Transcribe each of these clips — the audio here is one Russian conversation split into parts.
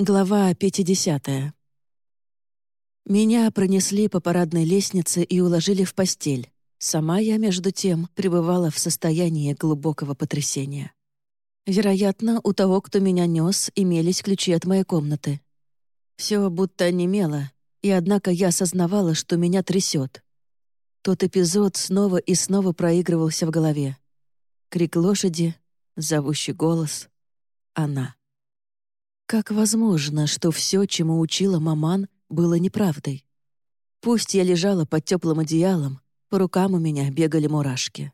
Глава 50. Меня пронесли по парадной лестнице и уложили в постель. Сама я, между тем, пребывала в состоянии глубокого потрясения. Вероятно, у того, кто меня нес, имелись ключи от моей комнаты. Все будто онемело, и однако я осознавала, что меня трясет. Тот эпизод снова и снова проигрывался в голове. Крик лошади, зовущий голос. Она. Как возможно, что все, чему учила маман, было неправдой? Пусть я лежала под теплым одеялом, по рукам у меня бегали мурашки.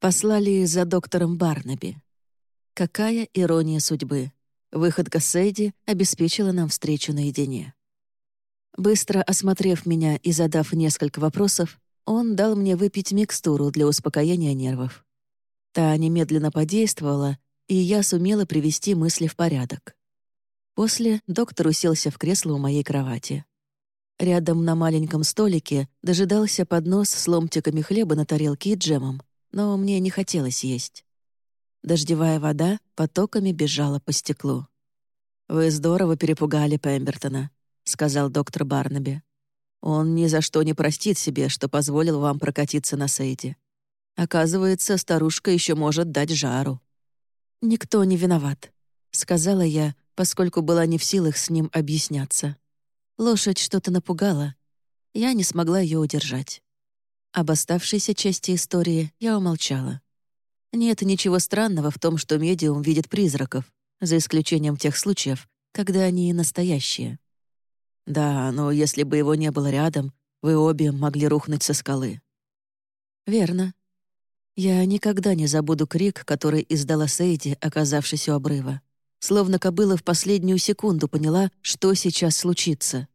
Послали за доктором Барнаби. Какая ирония судьбы. Выходка Сэйди обеспечила нам встречу наедине. Быстро осмотрев меня и задав несколько вопросов, он дал мне выпить микстуру для успокоения нервов. Та немедленно подействовала, и я сумела привести мысли в порядок. После доктор уселся в кресло у моей кровати. Рядом на маленьком столике дожидался поднос с ломтиками хлеба на тарелке и джемом, но мне не хотелось есть. Дождевая вода потоками бежала по стеклу. «Вы здорово перепугали Пембертона», — сказал доктор Барнаби. «Он ни за что не простит себе, что позволил вам прокатиться на Сейде. Оказывается, старушка еще может дать жару». «Никто не виноват», — сказала я, поскольку была не в силах с ним объясняться. Лошадь что-то напугала. Я не смогла ее удержать. Об оставшейся части истории я умолчала. Нет ничего странного в том, что медиум видит призраков, за исключением тех случаев, когда они настоящие. Да, но если бы его не было рядом, вы обе могли рухнуть со скалы. Верно. Я никогда не забуду крик, который издала Сейди, оказавшись у обрыва. Словно кобыла в последнюю секунду поняла, что сейчас случится.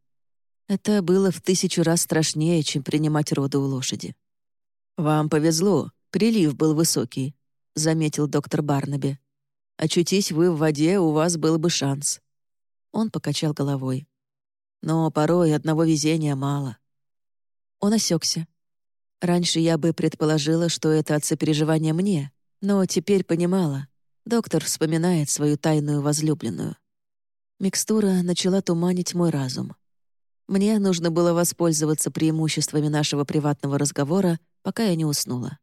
Это было в тысячу раз страшнее, чем принимать роды у лошади. «Вам повезло, прилив был высокий», — заметил доктор Барнаби. «Очутись вы в воде, у вас был бы шанс». Он покачал головой. «Но порой одного везения мало». Он осекся. Раньше я бы предположила, что это от сопереживания мне, но теперь понимала. Доктор вспоминает свою тайную возлюбленную. Микстура начала туманить мой разум. Мне нужно было воспользоваться преимуществами нашего приватного разговора, пока я не уснула.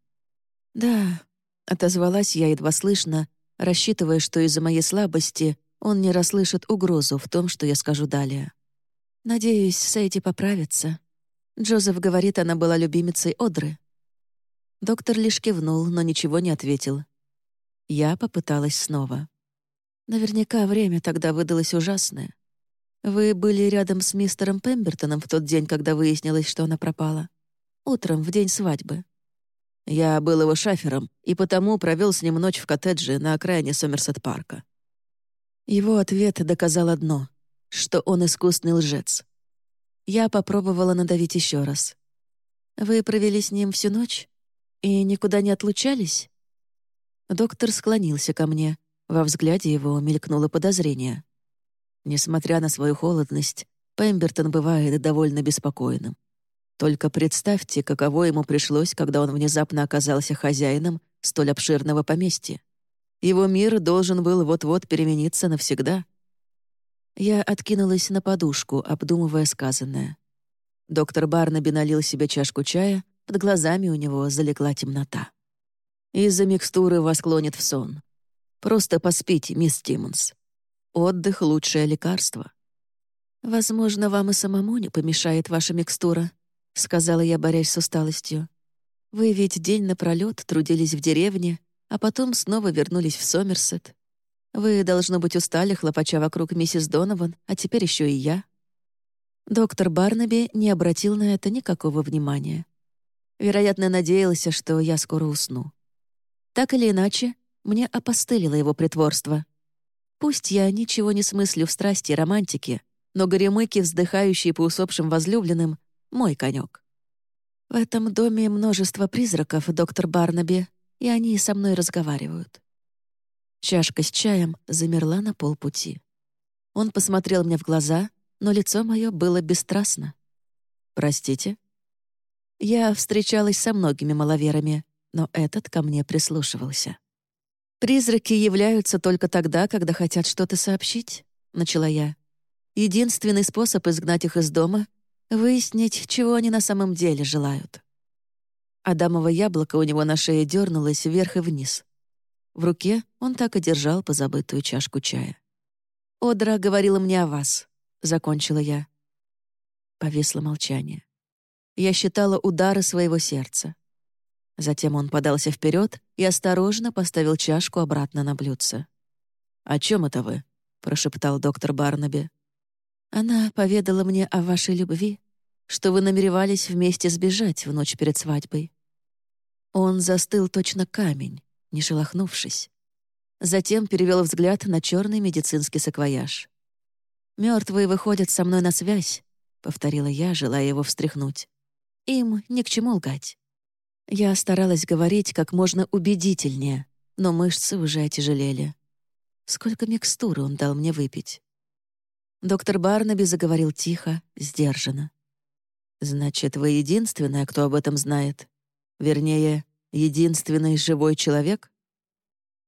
«Да», — отозвалась я едва слышно, рассчитывая, что из-за моей слабости он не расслышит угрозу в том, что я скажу далее. «Надеюсь, Сейти поправится. Джозеф говорит, она была любимицей Одры». Доктор лишь кивнул, но ничего не ответил. Я попыталась снова. Наверняка время тогда выдалось ужасное. Вы были рядом с мистером Пембертоном в тот день, когда выяснилось, что она пропала. Утром, в день свадьбы. Я был его шафером и потому провел с ним ночь в коттедже на окраине Сомерсет-парка. Его ответ доказал одно — что он искусный лжец. Я попробовала надавить еще раз. «Вы провели с ним всю ночь? И никуда не отлучались?» Доктор склонился ко мне. Во взгляде его мелькнуло подозрение. Несмотря на свою холодность, Пембертон бывает довольно беспокойным. Только представьте, каково ему пришлось, когда он внезапно оказался хозяином столь обширного поместья. Его мир должен был вот-вот перемениться навсегда — я откинулась на подушку, обдумывая сказанное. Доктор Барнаби налил себе чашку чая, под глазами у него залегла темнота. Из-за микстуры вас клонит в сон. Просто поспите, мисс Тиммонс. Отдых — лучшее лекарство. «Возможно, вам и самому не помешает ваша микстура», — сказала я, борясь с усталостью. «Вы ведь день напролёт трудились в деревне, а потом снова вернулись в Сомерсет. Вы, должно быть, устали, хлопача вокруг миссис Донован, а теперь еще и я». Доктор Барнаби не обратил на это никакого внимания. Вероятно, надеялся, что я скоро усну. Так или иначе, мне опостылило его притворство. Пусть я ничего не смыслю в страсти и романтике, но горемыки, вздыхающие по усопшим возлюбленным, — мой конек. В этом доме множество призраков, доктор Барнаби, и они со мной разговаривают. Чашка с чаем замерла на полпути. Он посмотрел мне в глаза, но лицо мое было бесстрастно. «Простите?» Я встречалась со многими маловерами, но этот ко мне прислушивался. Призраки являются только тогда, когда хотят что-то сообщить. — начала я. «Единственный способ изгнать их из дома — выяснить, чего они на самом деле желают». Адамово яблоко у него на шее дернулось вверх и вниз. В руке он так и держал позабытую чашку чая. «Одра говорила мне о вас», — закончила я. Повисло молчание. Я считала удары своего сердца. Затем он подался вперед и осторожно поставил чашку обратно на блюдце. «О чем это вы?» — прошептал доктор Барнаби. «Она поведала мне о вашей любви, что вы намеревались вместе сбежать в ночь перед свадьбой». Он застыл точно камень, не шелохнувшись. Затем перевел взгляд на черный медицинский саквояж. Мертвые выходят со мной на связь», — повторила я, желая его встряхнуть. «Им ни к чему лгать». Я старалась говорить как можно убедительнее, но мышцы уже отяжелели. Сколько микстуры он дал мне выпить? Доктор Барнаби заговорил тихо, сдержанно. «Значит, вы единственная, кто об этом знает? Вернее, единственный живой человек?»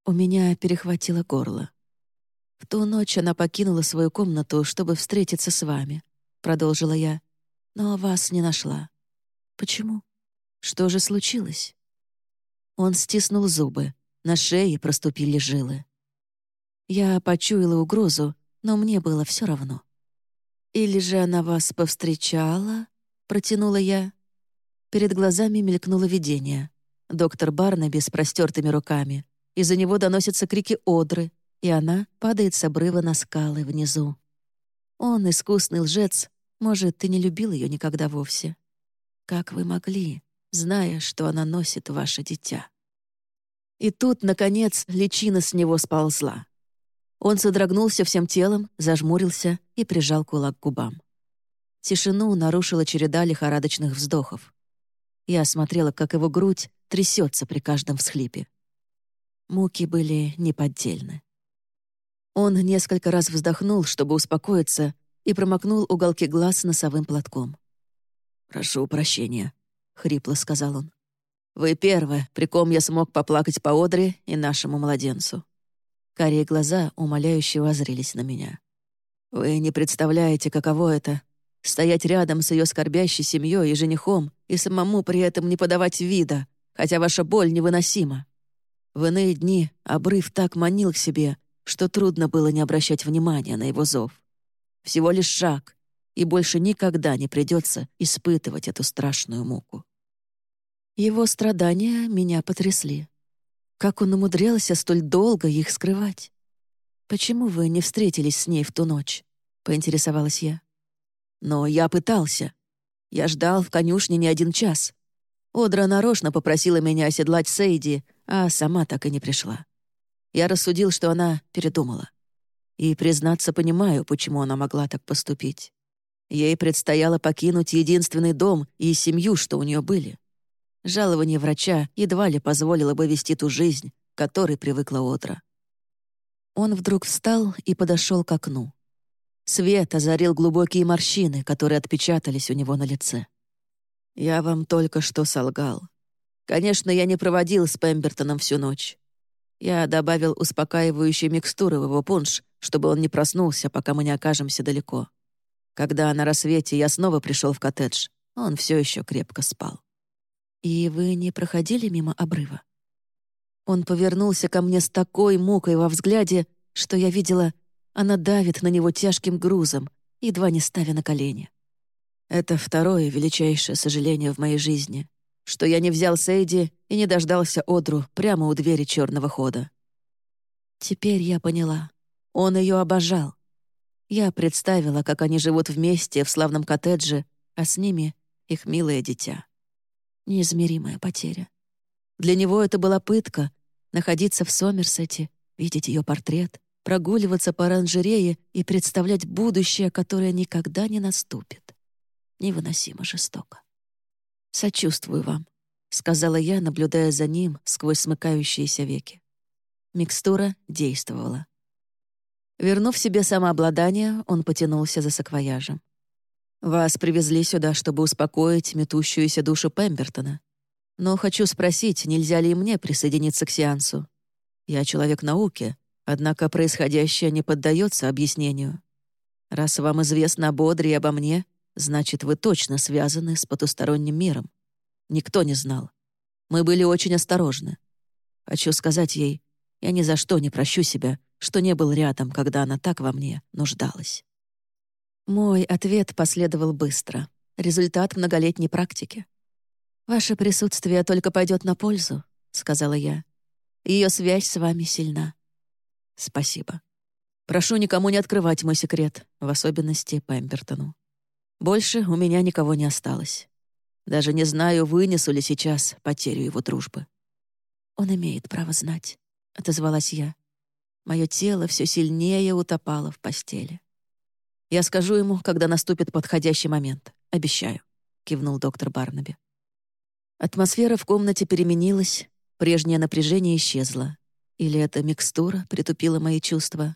У меня перехватило горло. «В ту ночь она покинула свою комнату, чтобы встретиться с вами», — продолжила я, «но вас не нашла. Почему?» Что же случилось? Он стиснул зубы, на шее проступили жилы. Я почуяла угрозу, но мне было все равно. «Или же она вас повстречала?» — протянула я. Перед глазами мелькнуло видение. Доктор Барнаби с простертыми руками. Из-за него доносятся крики Одры, и она падает с обрыва на скалы внизу. Он, искусный лжец, может, и не любил ее никогда вовсе. Как вы могли? зная, что она носит ваше дитя. И тут, наконец, личина с него сползла. Он содрогнулся всем телом, зажмурился и прижал кулак к губам. Тишину нарушила череда лихорадочных вздохов. Я смотрела, как его грудь трясется при каждом всхлипе. Муки были неподдельны. Он несколько раз вздохнул, чтобы успокоиться, и промокнул уголки глаз носовым платком. «Прошу прощения», хрипло сказал он. «Вы первая, при ком я смог поплакать по Одре и нашему младенцу». Карие глаза умоляюще возрились на меня. «Вы не представляете, каково это — стоять рядом с ее скорбящей семьей и женихом и самому при этом не подавать вида, хотя ваша боль невыносима. В иные дни обрыв так манил к себе, что трудно было не обращать внимания на его зов. Всего лишь шаг, и больше никогда не придется испытывать эту страшную муку. Его страдания меня потрясли. Как он умудрялся столь долго их скрывать? «Почему вы не встретились с ней в ту ночь?» — поинтересовалась я. «Но я пытался. Я ждал в конюшне не один час. Одра нарочно попросила меня оседлать Сейди, а сама так и не пришла. Я рассудил, что она передумала. И, признаться, понимаю, почему она могла так поступить. Ей предстояло покинуть единственный дом и семью, что у нее были. Жалование врача едва ли позволило бы вести ту жизнь, к которой привыкла Отра. Он вдруг встал и подошел к окну. Свет озарил глубокие морщины, которые отпечатались у него на лице. «Я вам только что солгал. Конечно, я не проводил с Пембертоном всю ночь. Я добавил успокаивающие микстуры в его пунш, чтобы он не проснулся, пока мы не окажемся далеко. Когда на рассвете я снова пришел в коттедж, он все еще крепко спал. «И вы не проходили мимо обрыва?» Он повернулся ко мне с такой мукой во взгляде, что я видела, она давит на него тяжким грузом, едва не ставя на колени. Это второе величайшее сожаление в моей жизни, что я не взял Сейди и не дождался Одру прямо у двери черного хода. Теперь я поняла. Он ее обожал. Я представила, как они живут вместе в славном коттедже, а с ними их милое дитя неизмеримая потеря. Для него это была пытка — находиться в Сомерсете, видеть ее портрет, прогуливаться по оранжерее и представлять будущее, которое никогда не наступит. Невыносимо жестоко. «Сочувствую вам», — сказала я, наблюдая за ним сквозь смыкающиеся веки. Микстура действовала. Вернув себе самообладание, он потянулся за саквояжем. Вас привезли сюда, чтобы успокоить метущуюся душу Пембертона. Но хочу спросить, нельзя ли мне присоединиться к сеансу? Я человек науки, Однако происходящее не поддается объяснению. Раз вам известно об Одре и обо мне, значит, вы точно связаны с потусторонним миром. Никто не знал. Мы были очень осторожны. Хочу сказать ей, я ни за что не прощу себя, что не был рядом, когда она так во мне нуждалась. Мой ответ последовал быстро. Результат многолетней практики. «Ваше присутствие только пойдет на пользу», — сказала я. Ее связь с вами сильна». «Спасибо. Прошу никому не открывать мой секрет, в особенности Пембертону. Больше у меня никого не осталось. Даже не знаю, вынесу ли сейчас потерю его дружбы». «Он имеет право знать», — отозвалась я. Мое тело все сильнее утопало в постели. «Я скажу ему, когда наступит подходящий момент. Обещаю», — кивнул доктор Барнаби. Атмосфера в комнате переменилась, прежнее напряжение исчезло. Или эта микстура притупила мои чувства.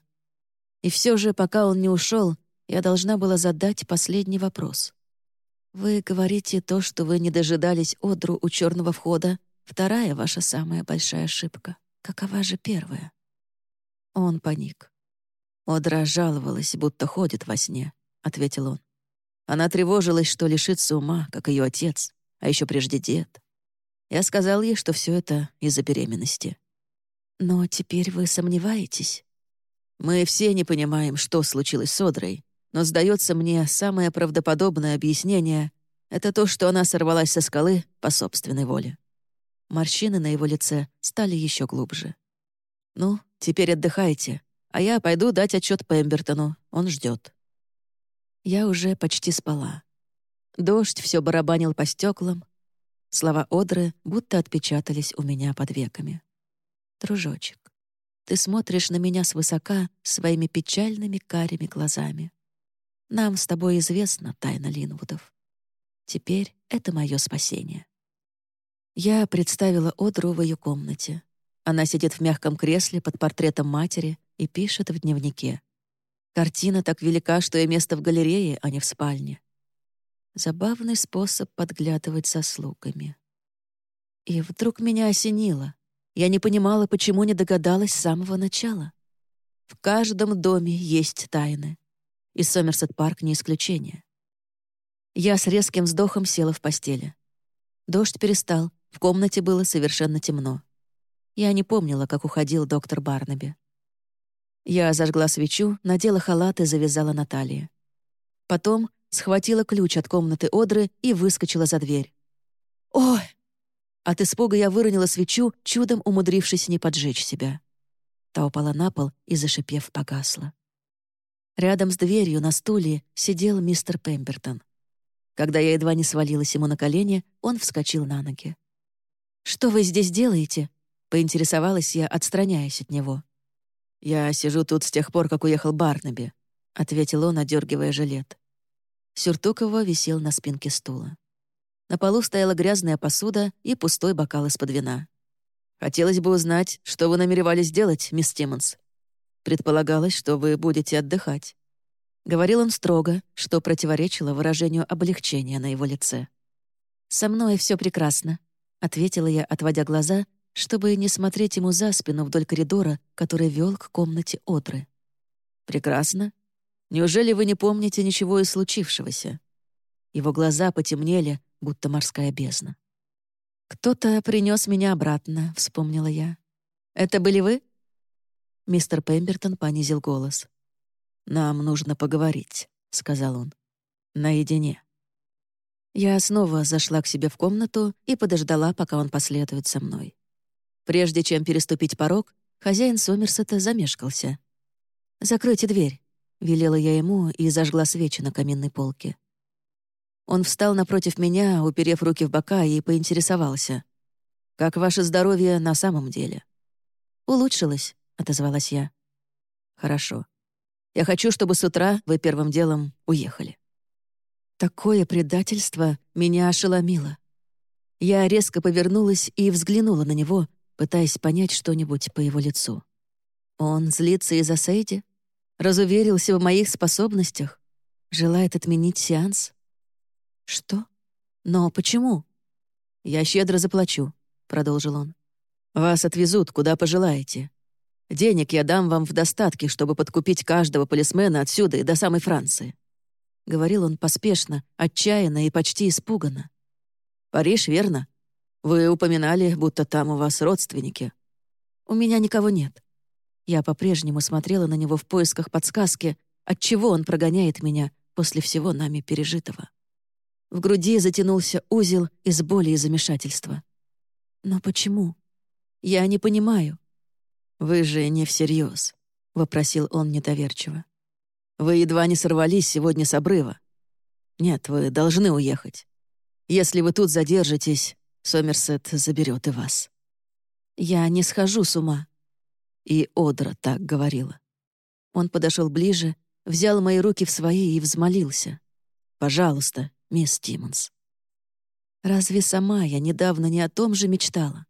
И все же, пока он не ушел, я должна была задать последний вопрос. «Вы говорите то, что вы не дожидались Одру у черного входа. Вторая ваша самая большая ошибка. Какова же первая?» Он паник. «Одра жаловалась, будто ходит во сне», — ответил он. Она тревожилась, что лишится ума, как ее отец, а еще прежде дед. Я сказал ей, что все это из-за беременности. «Но теперь вы сомневаетесь?» «Мы все не понимаем, что случилось с Одрой, но, сдается мне, самое правдоподобное объяснение — это то, что она сорвалась со скалы по собственной воле». Морщины на его лице стали еще глубже. «Ну, теперь отдыхайте, а я пойду дать отчет Пембертону, он ждет. Я уже почти спала. Дождь все барабанил по стеклам, Слова Одры будто отпечатались у меня под веками. «Дружочек, ты смотришь на меня свысока своими печальными карими глазами. Нам с тобой известна тайна Линвудов. Теперь это мое спасение». Я представила Одру в ее комнате. Она сидит в мягком кресле под портретом матери и пишет в дневнике. Картина так велика, что и место в галерее, а не в спальне. Забавный способ подглядывать за слугами. И вдруг меня осенило. Я не понимала, почему не догадалась с самого начала. В каждом доме есть тайны. И Сомерсет-парк не исключение. Я с резким вздохом села в постели. Дождь перестал, в комнате было совершенно темно. Я не помнила, как уходил доктор Барнаби. Я зажгла свечу, надела халат и завязала на талии. Потом схватила ключ от комнаты Одры и выскочила за дверь. «Ой!» От испуга я выронила свечу, чудом умудрившись не поджечь себя. Та упала на пол и, зашипев, погасла. Рядом с дверью на стуле сидел мистер Пембертон. Когда я едва не свалилась ему на колени, он вскочил на ноги. «Что вы здесь делаете?» — поинтересовалась я, отстраняясь от него. «Я сижу тут с тех пор, как уехал Барнаби», — ответил он, одергивая жилет. Сюртук его висел на спинке стула. На полу стояла грязная посуда и пустой бокал из-под вина. «Хотелось бы узнать, что вы намеревались делать, мисс Тиммонс. Предполагалось, что вы будете отдыхать». Говорил он строго, что противоречило выражению облегчения на его лице. «Со мной все прекрасно», — ответила я, отводя глаза, чтобы не смотреть ему за спину вдоль коридора, который вел к комнате Одры. «Прекрасно», Неужели вы не помните ничего из случившегося?» Его глаза потемнели, будто морская бездна. «Кто-то принес меня обратно», — вспомнила я. «Это были вы?» Мистер Пембертон понизил голос. «Нам нужно поговорить», — сказал он. «Наедине». Я снова зашла к себе в комнату и подождала, пока он последует за мной. Прежде чем переступить порог, хозяин Сомерсета замешкался. «Закройте дверь», велела я ему и зажгла свечи на каминной полке. Он встал напротив меня, уперев руки в бока, и поинтересовался. «Как ваше здоровье на самом деле?» «Улучшилось», — отозвалась я. «Хорошо. Я хочу, чтобы с утра вы первым делом уехали». Такое предательство меня ошеломило. Я резко повернулась и взглянула на него, пытаясь понять что-нибудь по его лицу. Он злится из-за Сейди? Разуверился в моих способностях? Желает отменить сеанс? Что? Но почему? Я щедро заплачу, продолжил он. Вас отвезут, куда пожелаете. Денег я дам вам в достатке, чтобы подкупить каждого полисмена отсюда и до самой Франции». Говорил он поспешно, отчаянно и почти испуганно. «Париж, верно? Вы упоминали, будто там у вас родственники». «У меня никого нет». Я по-прежнему смотрела на него в поисках подсказки, отчего он прогоняет меня после всего нами пережитого. В груди затянулся узел из боли и замешательства. Но почему? Я не понимаю. «Вы же не всерьез», — вопросил он недоверчиво. «Вы едва не сорвались сегодня с обрыва. Нет, вы должны уехать. Если вы тут задержитесь, Сомерсет заберет и вас». «Я не схожу с ума». И Одра так говорила. Он подошел ближе, взял мои руки в свои и взмолился. «Пожалуйста, мисс Тиммонс». Разве сама я недавно не о том же мечтала?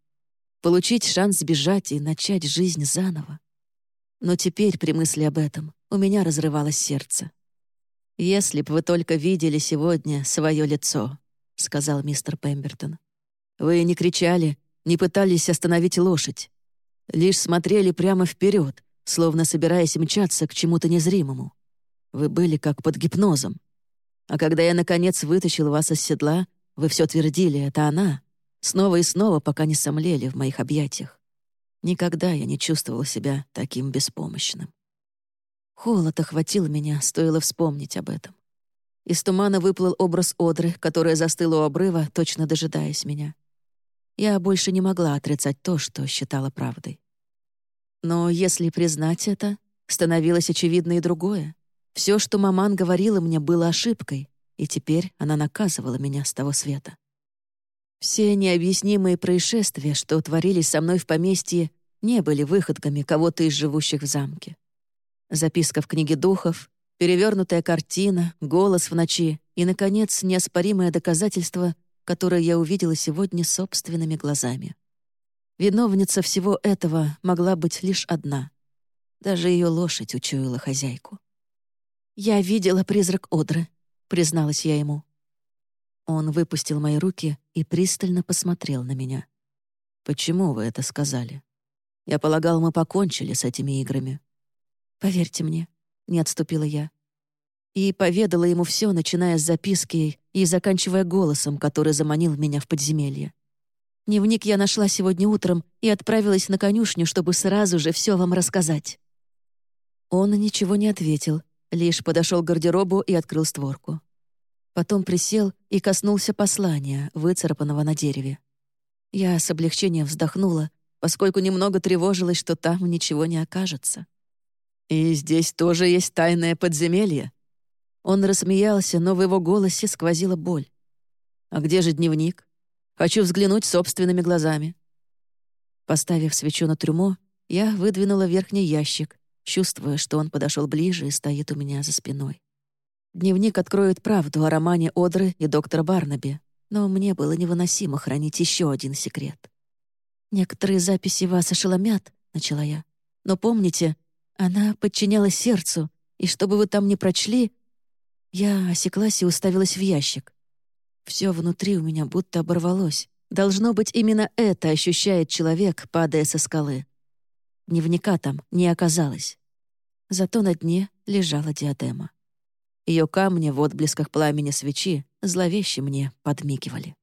Получить шанс сбежать и начать жизнь заново. Но теперь, при мысли об этом, у меня разрывалось сердце. «Если б вы только видели сегодня свое лицо», — сказал мистер Пембертон. «Вы не кричали, не пытались остановить лошадь. Лишь смотрели прямо вперед, словно собираясь мчаться к чему-то незримому. Вы были как под гипнозом. А когда я, наконец, вытащил вас из седла, вы все твердили, это она, снова и снова, пока не сомлели в моих объятиях. Никогда я не чувствовал себя таким беспомощным. Холод охватил меня, стоило вспомнить об этом. Из тумана выплыл образ Одры, которая застыла у обрыва, точно дожидаясь меня. Я больше не могла отрицать то, что считала правдой. Но если признать это, становилось очевидно и другое. Все, что маман говорила мне, было ошибкой, и теперь она наказывала меня с того света. Все необъяснимые происшествия, что творились со мной в поместье, не были выходками кого-то из живущих в замке. Записка в книге духов, перевернутая картина, голос в ночи и, наконец, неоспоримое доказательство, которое я увидела сегодня собственными глазами. Виновница всего этого могла быть лишь одна. Даже ее лошадь учуяла хозяйку. «Я видела призрак Одры», — призналась я ему. Он выпустил мои руки и пристально посмотрел на меня. «Почему вы это сказали? Я полагал, мы покончили с этими играми». «Поверьте мне», — не отступила я. И поведала ему все, начиная с записки и заканчивая голосом, который заманил меня в подземелье. Дневник я нашла сегодня утром и отправилась на конюшню, чтобы сразу же все вам рассказать». Он ничего не ответил, лишь подошел к гардеробу и открыл створку. Потом присел и коснулся послания, выцарапанного на дереве. Я с облегчением вздохнула, поскольку немного тревожилась, что там ничего не окажется. «И здесь тоже есть тайное подземелье?» Он рассмеялся, но в его голосе сквозила боль. «А где же дневник? Хочу взглянуть собственными глазами». Поставив свечу на трюмо, я выдвинула верхний ящик, чувствуя, что он подошел ближе и стоит у меня за спиной. Дневник откроет правду о романе Одры и доктора Барнаби, но мне было невыносимо хранить еще один секрет. «Некоторые записи вас ошеломят», — начала я. «Но помните, она подчинялась сердцу, и чтобы вы там не прочли...» Я осеклась и уставилась в ящик. Все внутри у меня будто оборвалось. Должно быть, именно это ощущает человек, падая со скалы. Дневника там не оказалось. Зато на дне лежала диадема. Ее камни в отблесках пламени свечи зловеще мне подмигивали.